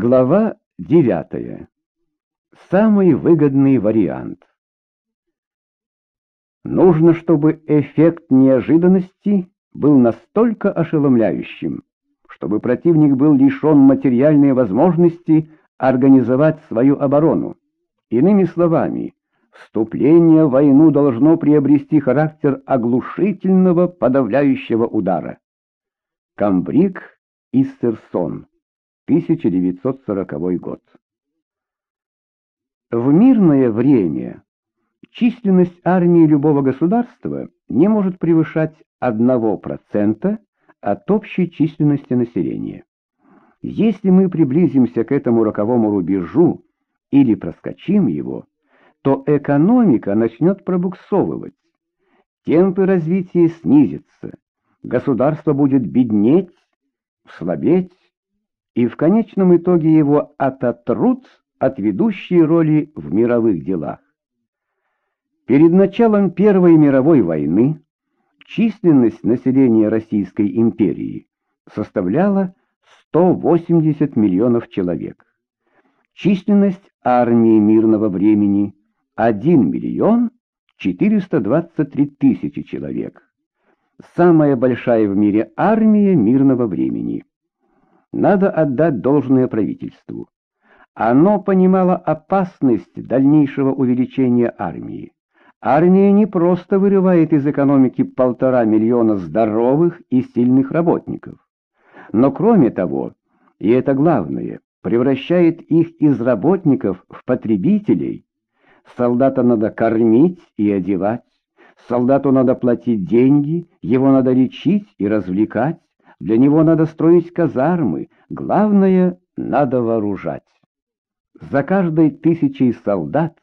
Глава 9. Самый выгодный вариант. Нужно, чтобы эффект неожиданности был настолько ошеломляющим, чтобы противник был лишен материальной возможности организовать свою оборону. Иными словами, вступление в войну должно приобрести характер оглушительного подавляющего удара. Камбрик Иссерсон 1940 год. В мирное время численность армии любого государства не может превышать 1% от общей численности населения. Если мы приблизимся к этому роковому рубежу или проскочим его, то экономика начнет пробуксовывать, темпы развития снизятся, государство будет беднеть, слабеть, и в конечном итоге его ототрут от ведущей роли в мировых делах. Перед началом Первой мировой войны численность населения Российской империи составляла 180 миллионов человек. Численность армии мирного времени 1 миллион 423 тысячи человек. Самая большая в мире армия мирного времени надо отдать должное правительству. Оно понимало опасность дальнейшего увеличения армии. Армия не просто вырывает из экономики полтора миллиона здоровых и сильных работников, но кроме того, и это главное, превращает их из работников в потребителей. Солдата надо кормить и одевать, солдату надо платить деньги, его надо лечить и развлекать, для него надо строить казармы, главное — надо вооружать. За каждой тысячей солдат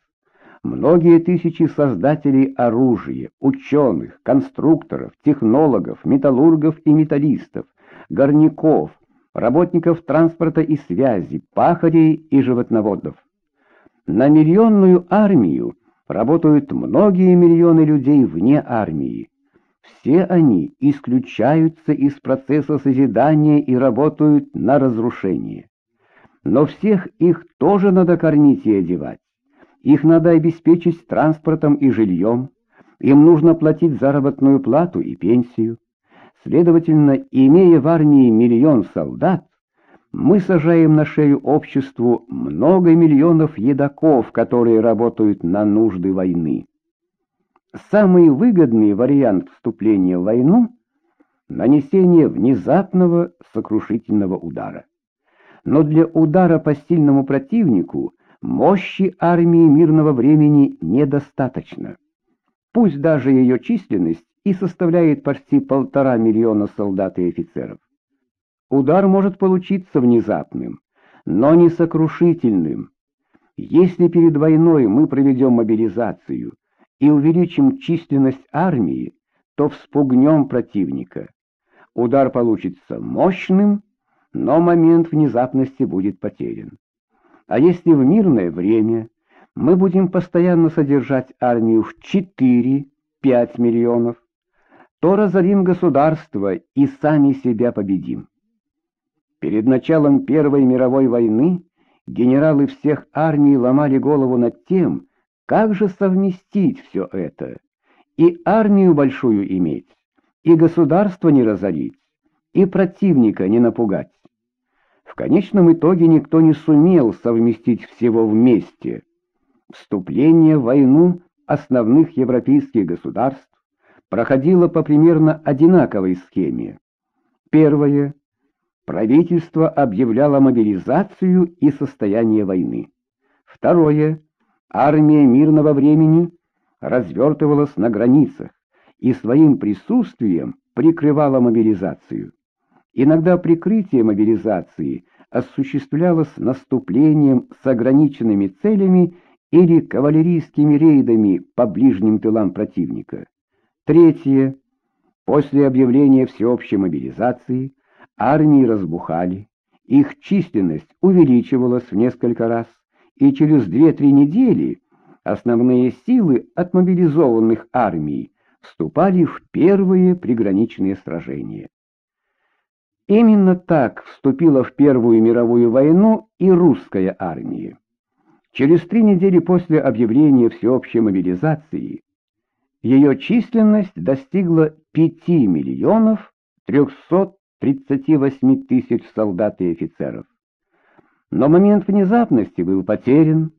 многие тысячи создателей оружия, ученых, конструкторов, технологов, металлургов и металлистов, горняков, работников транспорта и связи, пахарей и животноводов. На миллионную армию работают многие миллионы людей вне армии, все они исключаются из процесса созидания и работают на разрушение. Но всех их тоже надо кормить и одевать. Их надо обеспечить транспортом и жильем. Им нужно платить заработную плату и пенсию. Следовательно, имея в армии миллион солдат, мы сажаем на шею обществу много миллионов едоков, которые работают на нужды войны. Самый выгодный вариант вступления в войну — нанесение внезапного сокрушительного удара. Но для удара по сильному противнику мощи армии мирного времени недостаточно. Пусть даже ее численность и составляет почти полтора миллиона солдат и офицеров. Удар может получиться внезапным, но не сокрушительным. Если перед войной мы проведем мобилизацию — и увеличим численность армии, то вспугнем противника. Удар получится мощным, но момент внезапности будет потерян. А если в мирное время мы будем постоянно содержать армию в 4-5 миллионов, то разорим государство и сами себя победим. Перед началом Первой мировой войны генералы всех армий ломали голову над тем, как же совместить все это? И армию большую иметь, и государство не разорить, и противника не напугать. В конечном итоге никто не сумел совместить всего вместе. Вступление в войну основных европейских государств проходило по примерно одинаковой схеме. Первое. Правительство объявляло мобилизацию и состояние войны. Второе армия мирного времени развертывалась на границах и своим присутствием прикрывала мобилизацию. Иногда прикрытие мобилизации осуществлялось наступлением с ограниченными целями или кавалерийскими рейдами по ближним тылам противника. Третье. После объявления всеобщей мобилизации армии разбухали, их численность увеличивалась в несколько раз, и через 2-3 недели основные силы отмобилизованных армий вступали в первые приграничные сражения. Именно так вступила в Первую мировую войну и русская армия. Через три недели после объявления всеобщей мобилизации ее численность достигла 5 миллионов 338 тысяч солдат и офицеров. Но момент внезапности был потерян.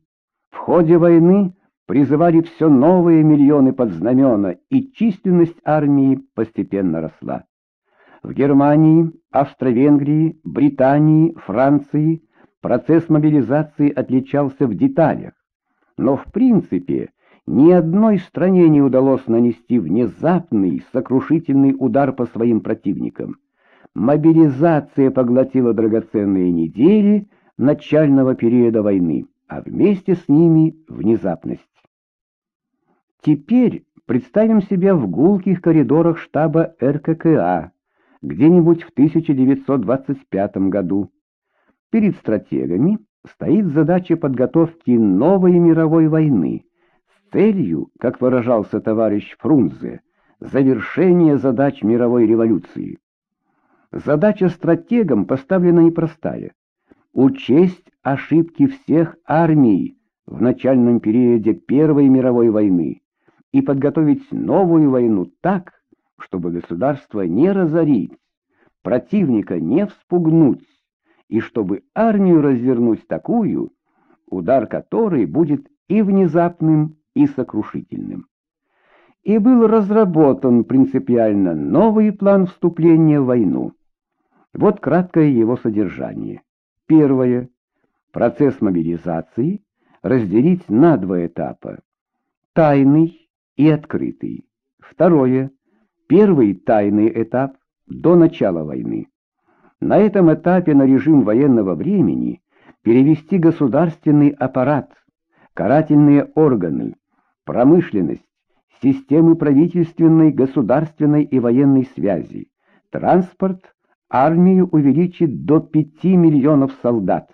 В ходе войны призывали все новые миллионы под знамена, и численность армии постепенно росла. В Германии, Австро-Венгрии, Британии, Франции процесс мобилизации отличался в деталях, но в принципе ни одной стране не удалось нанести внезапный, сокрушительный удар по своим противникам. Мобилизация поглотила драгоценные недели начального периода войны, а вместе с ними внезапность. Теперь представим себя в гулких коридорах штаба РККА, где-нибудь в 1925 году. Перед стратегами стоит задача подготовки новой мировой войны с целью, как выражался товарищ Фрунзе, завершения задач мировой революции. Задача стратегам поставлена непростая – учесть ошибки всех армий в начальном периоде Первой мировой войны и подготовить новую войну так, чтобы государство не разорить, противника не вспугнуть, и чтобы армию развернуть такую, удар которой будет и внезапным, и сокрушительным. И был разработан принципиально новый план вступления в войну. Вот краткое его содержание. Первое. Процесс мобилизации разделить на два этапа. Тайный и открытый. Второе. Первый тайный этап до начала войны. На этом этапе на режим военного времени перевести государственный аппарат, карательные органы, промышленность, системы правительственной, государственной и военной связи, транспорт, армию увеличить до 5 миллионов солдат.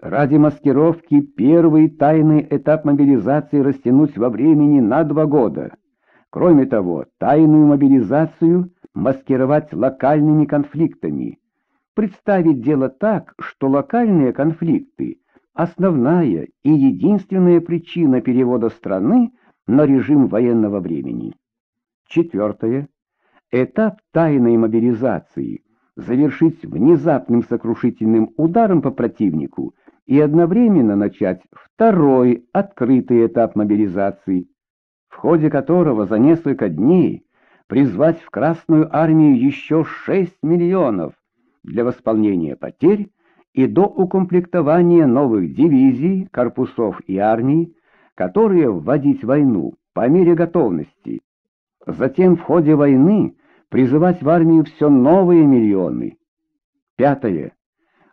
Ради маскировки первый тайный этап мобилизации растянуть во времени на два года. Кроме того, тайную мобилизацию маскировать локальными конфликтами. Представить дело так, что локальные конфликты – основная и единственная причина перевода страны на режим военного времени. Четвертое. Этап тайной мобилизации завершить внезапным сокрушительным ударом по противнику и одновременно начать второй открытый этап мобилизации, в ходе которого за несколько дней призвать в Красную армию еще 6 миллионов для восполнения потерь и до укомплектования новых дивизий, корпусов и армий, которые вводить войну по мере готовности. Затем в ходе войны призывать в армию все новые миллионы. Пятое.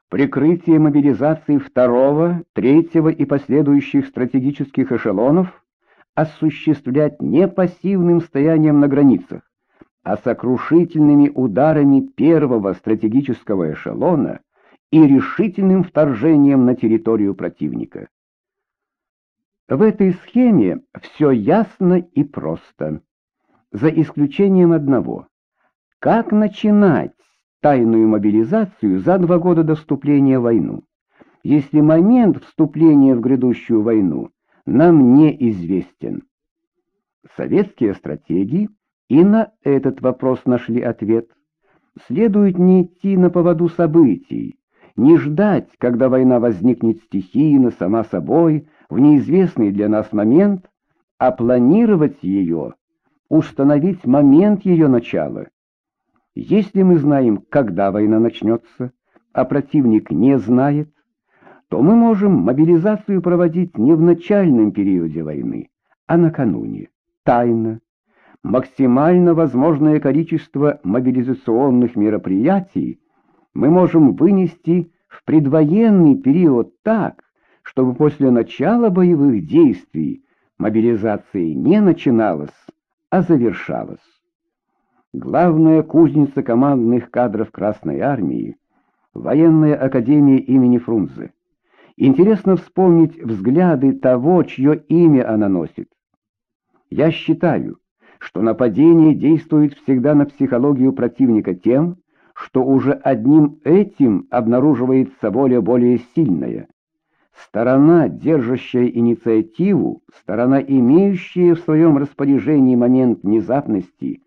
Прикрытие мобилизации второго, третьего и последующих стратегических эшелонов осуществлять не пассивным стоянием на границах, а сокрушительными ударами первого стратегического эшелона и решительным вторжением на территорию противника. В этой схеме все ясно и просто, за исключением одного. Как начинать тайную мобилизацию за два года до вступления в войну, если момент вступления в грядущую войну нам неизвестен? Советские стратегии и на этот вопрос нашли ответ. Следует не идти на поводу событий, не ждать, когда война возникнет стихийно, сама собой, в неизвестный для нас момент, а планировать ее, установить момент ее начала. Если мы знаем, когда война начнется, а противник не знает, то мы можем мобилизацию проводить не в начальном периоде войны, а накануне, тайно, максимально возможное количество мобилизационных мероприятий мы можем вынести в предвоенный период так, чтобы после начала боевых действий мобилизация не начиналась, а завершалась. Главная кузница командных кадров Красной Армии — Военная Академия имени Фрунзе. Интересно вспомнить взгляды того, чье имя она носит. Я считаю, что нападение действует всегда на психологию противника тем, что уже одним этим обнаруживается воля более сильная. Сторона, держащая инициативу, сторона, имеющая в своем распоряжении момент внезапности,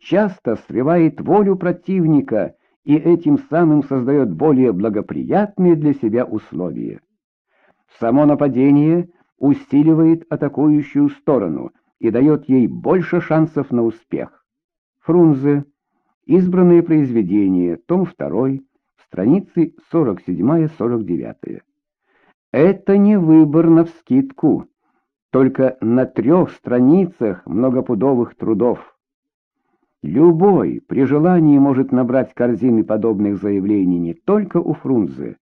часто срывает волю противника и этим самым создает более благоприятные для себя условия. Само нападение усиливает атакующую сторону и дает ей больше шансов на успех. Фрунзе. Избранные произведения. Том 2. Страницы 47-49. Это не выбор навскидку, только на трех страницах многопудовых трудов. Любой при желании может набрать корзины подобных заявлений не только у Фрунзе,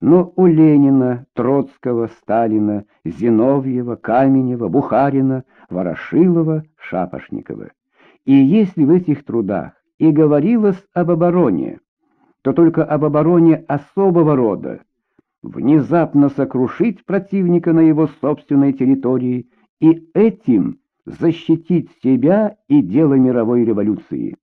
но у Ленина, Троцкого, Сталина, Зиновьева, Каменева, Бухарина, Ворошилова, Шапошникова. И если в этих трудах и говорилось об обороне, то только об обороне особого рода, внезапно сокрушить противника на его собственной территории и этим защитить себя и дело мировой революции.